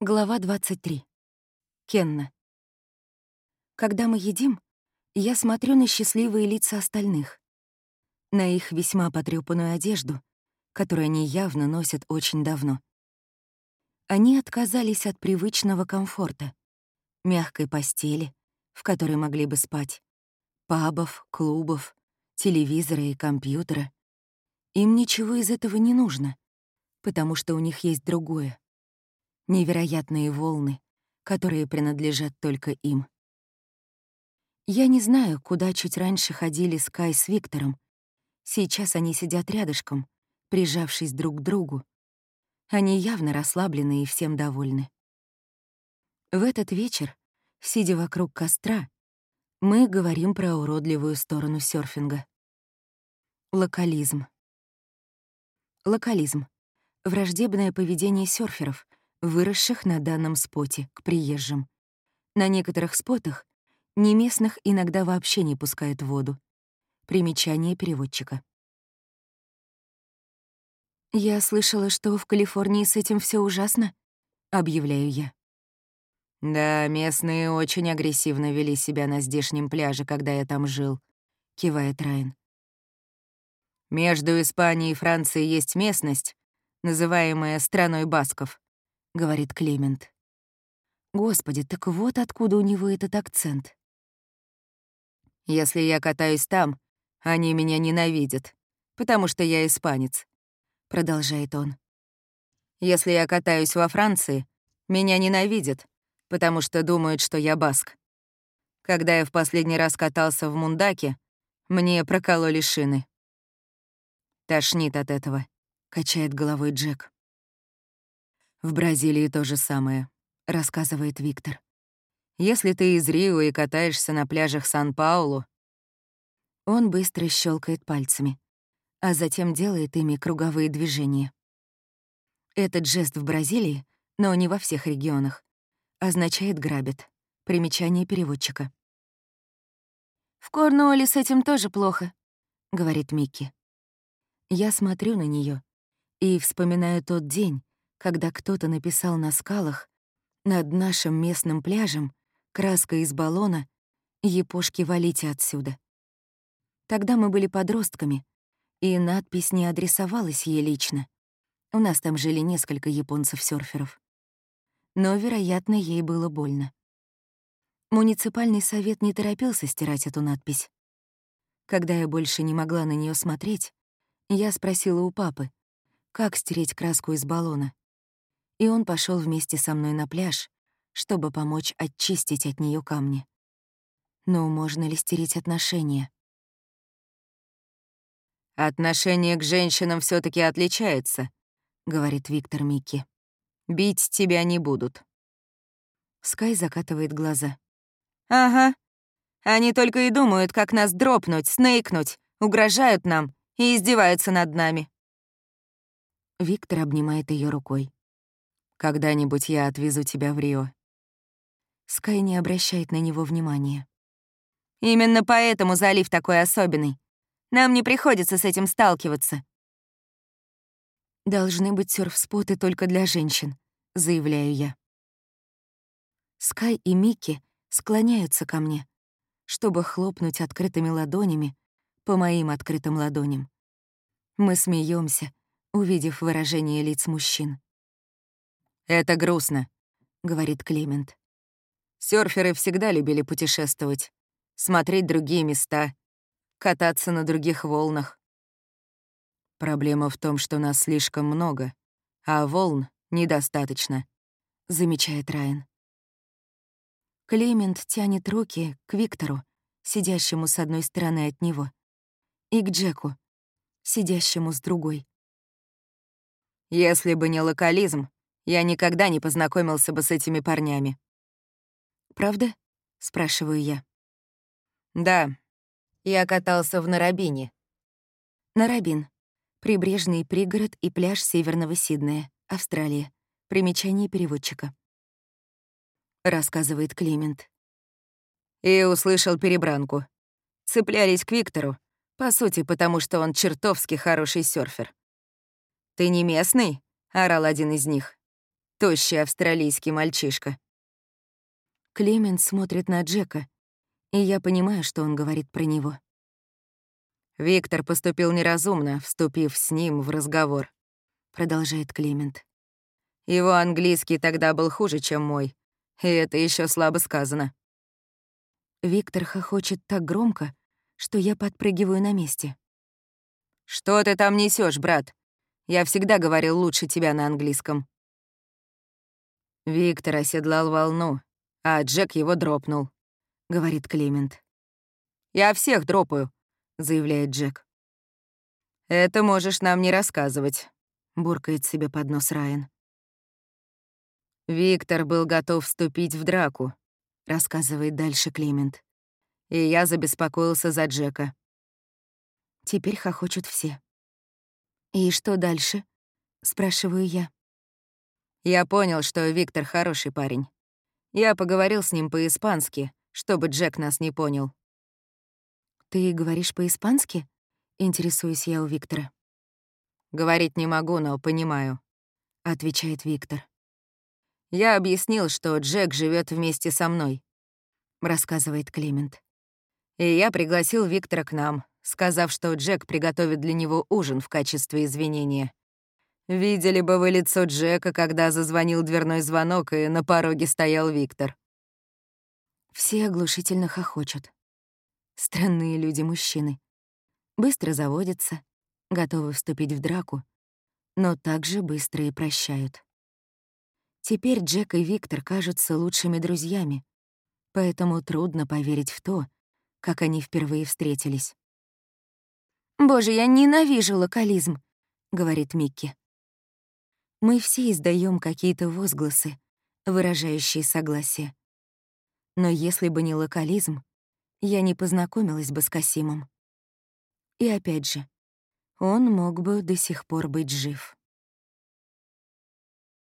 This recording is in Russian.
Глава 23. Кенна. Когда мы едим, я смотрю на счастливые лица остальных, на их весьма потрёпанную одежду, которую они явно носят очень давно. Они отказались от привычного комфорта, мягкой постели, в которой могли бы спать, пабов, клубов, телевизора и компьютера. Им ничего из этого не нужно, потому что у них есть другое — невероятные волны, которые принадлежат только им. Я не знаю, куда чуть раньше ходили Скай с Виктором. Сейчас они сидят рядышком, прижавшись друг к другу. Они явно расслаблены и всем довольны. В этот вечер, сидя вокруг костра, мы говорим про уродливую сторону серфинга. Локализм. Локализм — враждебное поведение серферов, выросших на данном споте, к приезжим. На некоторых спотах неместных иногда вообще не пускают в воду. Примечание переводчика. «Я слышала, что в Калифорнии с этим все ужасно», — объявляю я. «Да, местные очень агрессивно вели себя на здешнем пляже, когда я там жил», — кивает Райан. «Между Испанией и Францией есть местность, называемая «страной басков», — говорит Клемент. Господи, так вот откуда у него этот акцент. «Если я катаюсь там, они меня ненавидят, потому что я испанец», — продолжает он. «Если я катаюсь во Франции, меня ненавидят, потому что думают, что я баск. Когда я в последний раз катался в Мундаке, мне прокололи шины. Тошнит от этого, качает головой Джек. В Бразилии то же самое, рассказывает Виктор. Если ты из Рио и катаешься на пляжах Сан-Паулу, он быстро щелкает пальцами, а затем делает ими круговые движения. Этот жест в Бразилии, но не во всех регионах, означает «грабит». Примечание переводчика. «В Корнуолле с этим тоже плохо», — говорит Микки. Я смотрю на нее и вспоминаю тот день, когда кто-то написал на скалах над нашим местным пляжем краской из баллона «Епошки, валите отсюда». Тогда мы были подростками, и надпись не адресовалась ей лично. У нас там жили несколько японцев-сёрферов но, вероятно, ей было больно. Муниципальный совет не торопился стирать эту надпись. Когда я больше не могла на нее смотреть, я спросила у папы, как стереть краску из баллона. И он пошел вместе со мной на пляж, чтобы помочь очистить от нее камни. Но можно ли стереть отношения? «Отношение к женщинам все таки отличается», — говорит Виктор Микки. Бить тебя не будут». Скай закатывает глаза. «Ага. Они только и думают, как нас дропнуть, снейкнуть, угрожают нам и издеваются над нами». Виктор обнимает ее рукой. «Когда-нибудь я отвезу тебя в Рио». Скай не обращает на него внимания. «Именно поэтому залив такой особенный. Нам не приходится с этим сталкиваться. «Должны быть сёрф-споты только для женщин», — заявляю я. Скай и Микки склоняются ко мне, чтобы хлопнуть открытыми ладонями по моим открытым ладоням. Мы смеемся, увидев выражение лиц мужчин. «Это грустно», — говорит Клемент. Сёрферы всегда любили путешествовать, смотреть другие места, кататься на других волнах. Проблема в том, что нас слишком много, а волн недостаточно, замечает Райан. Клемент тянет руки к Виктору, сидящему с одной стороны от него, и к Джеку, сидящему с другой. Если бы не локализм, я никогда не познакомился бы с этими парнями. «Правда?» — спрашиваю я. «Да. Я катался в Нарабине». Нарабин Прибрежный пригород и пляж Северного Сиднея, Австралия. Примечание переводчика. Рассказывает Климент. И услышал перебранку. Цеплялись к Виктору, по сути, потому что он чертовски хороший серфер. «Ты не местный?» — орал один из них. Тощий австралийский мальчишка. Клемент смотрит на Джека, и я понимаю, что он говорит про него. Виктор поступил неразумно, вступив с ним в разговор, продолжает Клемент. Его английский тогда был хуже, чем мой, и это еще слабо сказано. Виктор хохочет так громко, что я подпрыгиваю на месте. «Что ты там несешь, брат? Я всегда говорил лучше тебя на английском». Виктор оседлал волну, а Джек его дропнул, — говорит Климент. «Я всех дропаю», — заявляет Джек. «Это можешь нам не рассказывать», — буркает себе под нос Райан. Виктор был готов вступить в драку, — рассказывает дальше Климент. И я забеспокоился за Джека. Теперь хохочут все. «И что дальше?» — спрашиваю я. Я понял, что Виктор хороший парень. Я поговорил с ним по-испански, чтобы Джек нас не понял. «Ты говоришь по-испански?» — интересуюсь я у Виктора. «Говорить не могу, но понимаю», — отвечает Виктор. «Я объяснил, что Джек живет вместе со мной», — рассказывает Климент. «И я пригласил Виктора к нам, сказав, что Джек приготовит для него ужин в качестве извинения. Видели бы вы лицо Джека, когда зазвонил дверной звонок, и на пороге стоял Виктор. Все оглушительно хохочут. Странные люди-мужчины. Быстро заводятся, готовы вступить в драку, но также быстро и прощают. Теперь Джек и Виктор кажутся лучшими друзьями, поэтому трудно поверить в то, как они впервые встретились. «Боже, я ненавижу локализм», — говорит Микки. Мы все издаем какие-то возгласы, выражающие согласие. Но если бы не локализм, я не познакомилась бы с Касимом. И опять же, он мог бы до сих пор быть жив.